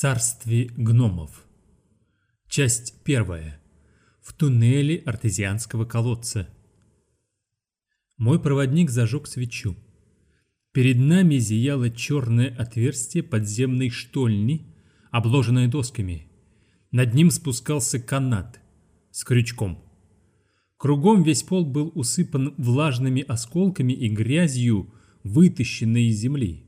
царстве гномов. Часть первая. В туннеле артезианского колодца. Мой проводник зажег свечу. Перед нами зияло черное отверстие подземной штольни, обложенное досками. Над ним спускался канат с крючком. Кругом весь пол был усыпан влажными осколками и грязью, вытащенной из земли.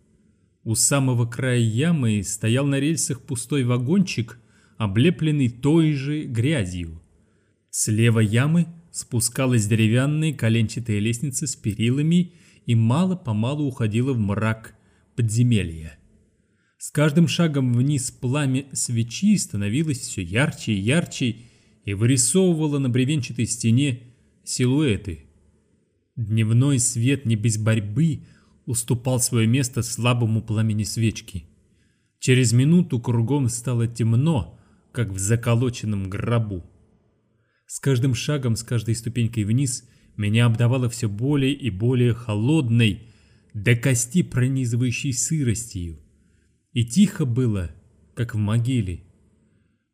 У самого края ямы стоял на рельсах пустой вагончик, облепленный той же грязью. Слева ямы спускалась деревянная коленчатая лестница с перилами и мало-помалу уходила в мрак подземелья. С каждым шагом вниз пламя свечи становилось все ярче и ярче и вырисовывало на бревенчатой стене силуэты. Дневной свет не без борьбы уступал свое место слабому пламени свечки. Через минуту кругом стало темно, как в заколоченном гробу. С каждым шагом, с каждой ступенькой вниз меня обдавало все более и более холодной, до кости пронизывающей сыростью. И тихо было, как в могиле.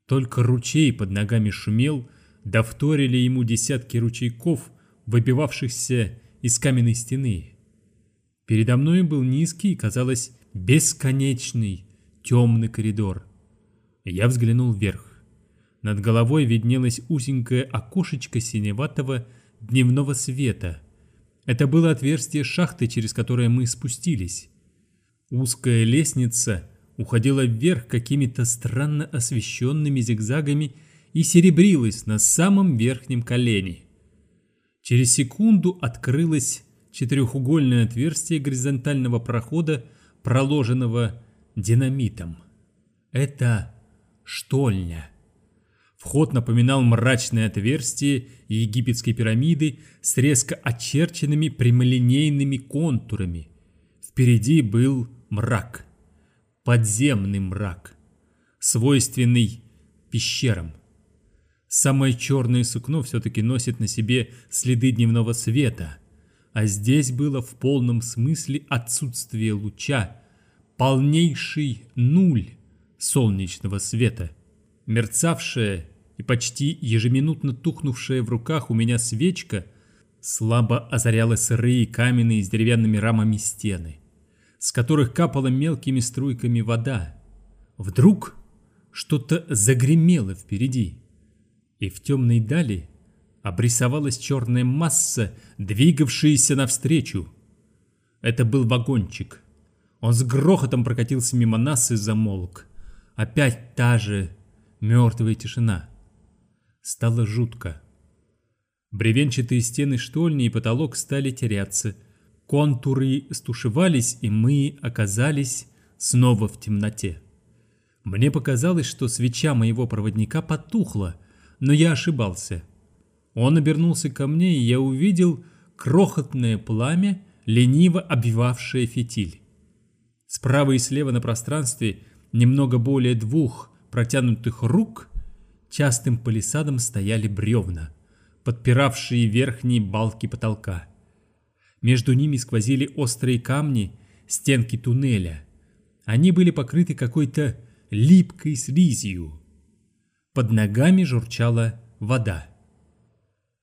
Только ручей под ногами шумел, да вторили ему десятки ручейков, выбивавшихся из каменной стены. Передо мной был низкий, казалось, бесконечный темный коридор. Я взглянул вверх. Над головой виднелось узенькое окошечко синеватого дневного света. Это было отверстие шахты, через которое мы спустились. Узкая лестница уходила вверх какими-то странно освещенными зигзагами и серебрилась на самом верхнем колене. Через секунду открылась четырехугольное отверстие горизонтального прохода, проложенного динамитом. Это штольня. Вход напоминал мрачное отверстие египетской пирамиды с резко очерченными прямолинейными контурами. Впереди был мрак. Подземный мрак, свойственный пещерам. Самое черное сукно все-таки носит на себе следы дневного света – а здесь было в полном смысле отсутствие луча, полнейший нуль солнечного света. Мерцавшая и почти ежеминутно тухнувшая в руках у меня свечка слабо озаряла сырые каменные с деревянными рамами стены, с которых капала мелкими струйками вода. Вдруг что-то загремело впереди, и в темной дали обрисовалась черная масса, двигавшаяся навстречу. Это был вагончик. Он с грохотом прокатился мимо нас и замолк. Опять та же мертвая тишина. Стало жутко. Бревенчатые стены штольни и потолок стали теряться. Контуры стушевались, и мы оказались снова в темноте. Мне показалось, что свеча моего проводника потухла, но я ошибался. Он обернулся ко мне, и я увидел крохотное пламя, лениво обвивавшее фитиль. Справа и слева на пространстве немного более двух протянутых рук частым палисадом стояли бревна, подпиравшие верхние балки потолка. Между ними сквозили острые камни, стенки туннеля. Они были покрыты какой-то липкой слизью. Под ногами журчала вода.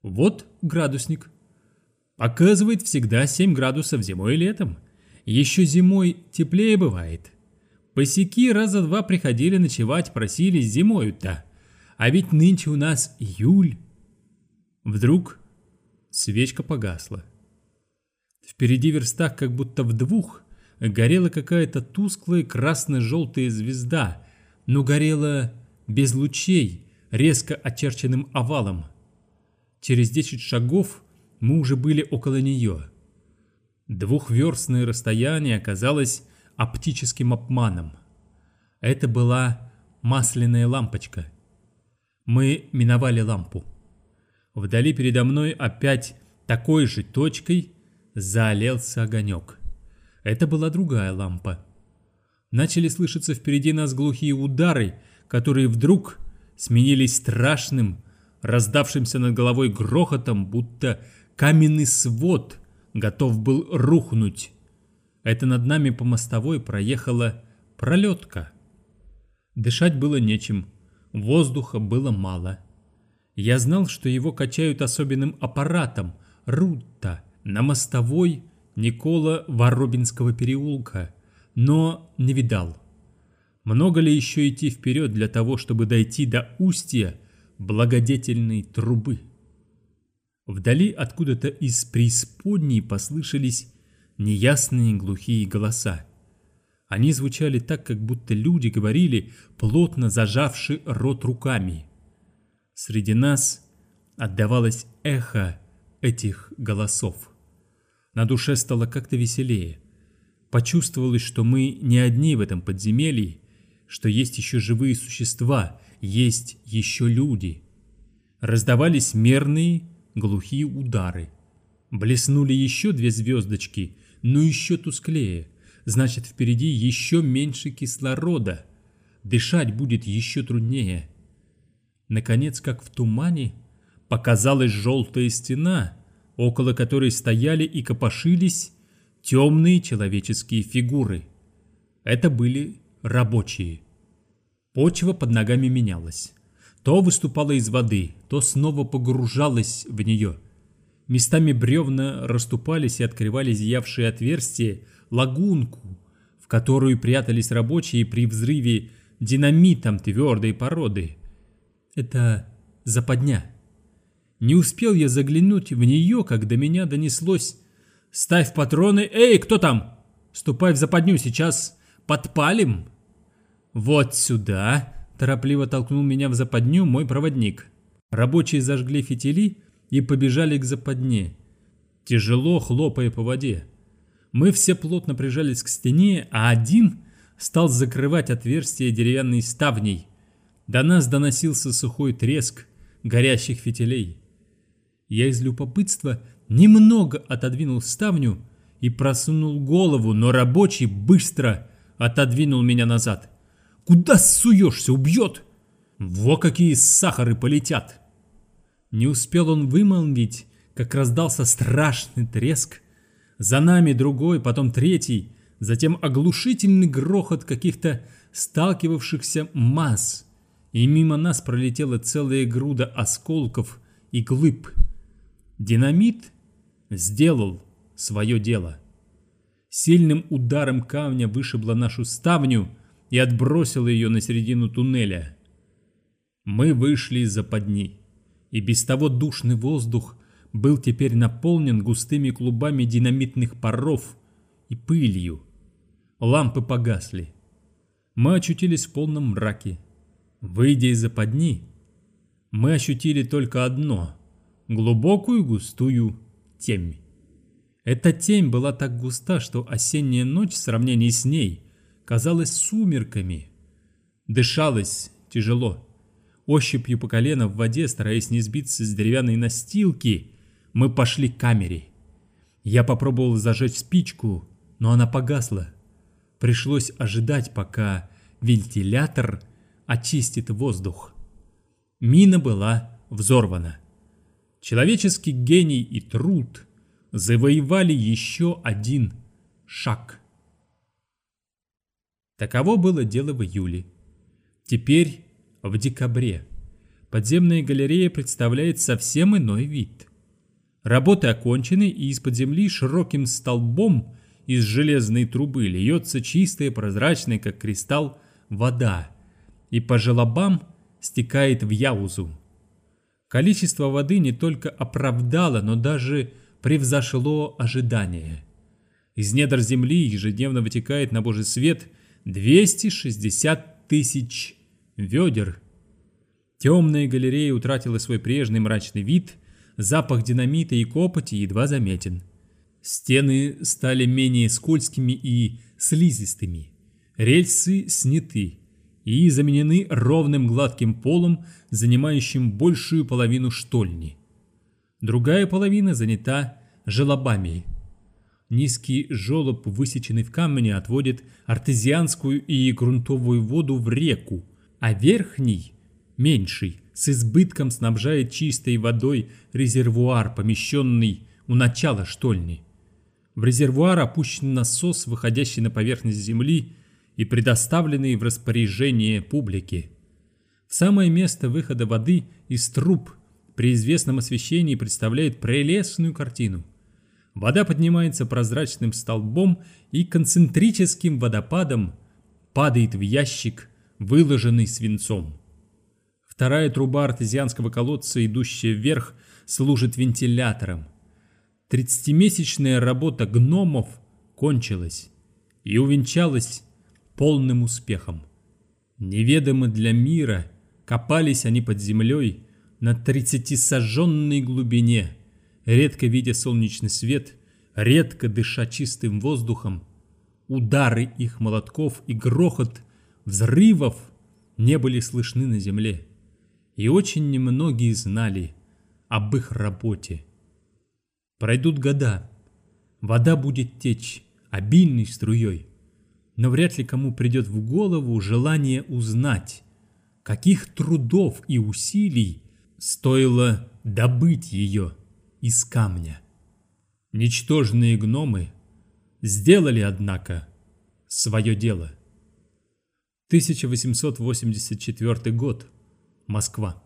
Вот градусник. Показывает всегда 7 градусов зимой и летом. Еще зимой теплее бывает. Босяки раза два приходили ночевать, просились зимою-то. А ведь нынче у нас июль. Вдруг свечка погасла. Впереди верстах как будто в двух горела какая-то тусклая красно-желтая звезда, но горела без лучей, резко очерченным овалом. Через десять шагов мы уже были около нее. Двухверстное расстояние оказалось оптическим обманом. Это была масляная лампочка. Мы миновали лампу. Вдали передо мной опять такой же точкой заолелся огонек. Это была другая лампа. Начали слышаться впереди нас глухие удары, которые вдруг сменились страшным, раздавшимся над головой грохотом, будто каменный свод готов был рухнуть. Это над нами по мостовой проехала пролетка. Дышать было нечем, воздуха было мало. Я знал, что его качают особенным аппаратом Рутта на мостовой Никола Воробинского переулка, но не видал. Много ли еще идти вперед для того, чтобы дойти до устья благодетельной трубы? Вдали откуда-то из преисподней послышались неясные глухие голоса. Они звучали так, как будто люди говорили, плотно зажавши рот руками. Среди нас отдавалось эхо этих голосов. На душе стало как-то веселее. Почувствовалось, что мы не одни в этом подземелье, что есть еще живые существа, есть еще люди. Раздавались мерные, глухие удары. Блеснули еще две звездочки, но еще тусклее значит впереди еще меньше кислорода. Дышать будет еще труднее. Наконец, как в тумане, показалась желтая стена, около которой стояли и копошились темные человеческие фигуры. Это были рабочие. Почва под ногами менялась. То выступала из воды, то снова погружалась в нее. Местами бревна расступались и открывали зиявшие отверстия, лагунку, в которую прятались рабочие при взрыве динамитом твердой породы. Это западня. Не успел я заглянуть в нее, как до меня донеслось «Ставь патроны! Эй, кто там? Ступай в западню, сейчас подпалим!» «Вот сюда!» – торопливо толкнул меня в западню мой проводник. Рабочие зажгли фитили и побежали к западне, тяжело хлопая по воде. Мы все плотно прижались к стене, а один стал закрывать отверстие деревянной ставней. До нас доносился сухой треск горящих фитилей. Я из любопытства немного отодвинул ставню и просунул голову, но рабочий быстро отодвинул меня назад. «Куда суешься? Убьет!» «Во какие сахары полетят!» Не успел он вымолвить, как раздался страшный треск, за нами другой, потом третий, затем оглушительный грохот каких-то сталкивавшихся масс. И мимо нас пролетела целая груда осколков и глыб. Динамит сделал свое дело. Сильным ударом камня вышибло нашу ставню и отбросило ее на середину туннеля. Мы вышли из западни, и без того душный воздух был теперь наполнен густыми клубами динамитных паров и пылью. Лампы погасли. Мы очутились в полном мраке. Выйдя из западни, мы ощутили только одно – глубокую густую темь. Эта темь была так густа, что осенняя ночь в сравнении с ней казалась сумерками. Дышалось тяжело. Ощупью по колено в воде, стараясь не сбиться с деревянной настилки, мы пошли к камере. Я попробовал зажечь спичку, но она погасла. Пришлось ожидать, пока вентилятор очистит воздух. Мина была взорвана. Человеческий гений и труд завоевали еще один шаг. Таково было дело в июле. Теперь, в декабре, подземная галерея представляет совсем иной вид – Работы окончены, и из-под земли широким столбом из железной трубы льется чистая, прозрачная, как кристалл, вода, и по желобам стекает в Яузу. Количество воды не только оправдало, но даже превзошло ожидания. Из недр земли ежедневно вытекает на божий свет 260 тысяч ведер. Темная галерея утратила свой прежний мрачный вид – запах динамита и копоти едва заметен. Стены стали менее скользкими и слизистыми. Рельсы сняты и заменены ровным гладким полом, занимающим большую половину штольни. Другая половина занята желобами. Низкий желоб, высеченный в камне, отводит артезианскую и грунтовую воду в реку, а верхний, меньший, с избытком снабжает чистой водой резервуар, помещенный у начала штольни. В резервуар опущен насос, выходящий на поверхность земли и предоставленные в распоряжение публики. В самое место выхода воды из труб при известном освещении представляет прелестную картину. Вода поднимается прозрачным столбом и концентрическим водопадом падает в ящик, выложенный свинцом. Вторая труба артезианского колодца, идущая вверх, служит вентилятором. Тридцатимесячная работа гномов кончилась и увенчалась полным успехом. Неведомо для мира копались они под землей на тридцатисожженной глубине, редко видя солнечный свет, редко дыша чистым воздухом. Удары их молотков и грохот взрывов не были слышны на земле, и очень немногие знали об их работе. Пройдут года, вода будет течь обильной струей, но вряд ли кому придет в голову желание узнать, каких трудов и усилий стоило добыть ее из камня. Ничтожные гномы сделали, однако, свое дело. 1884 год. Москва.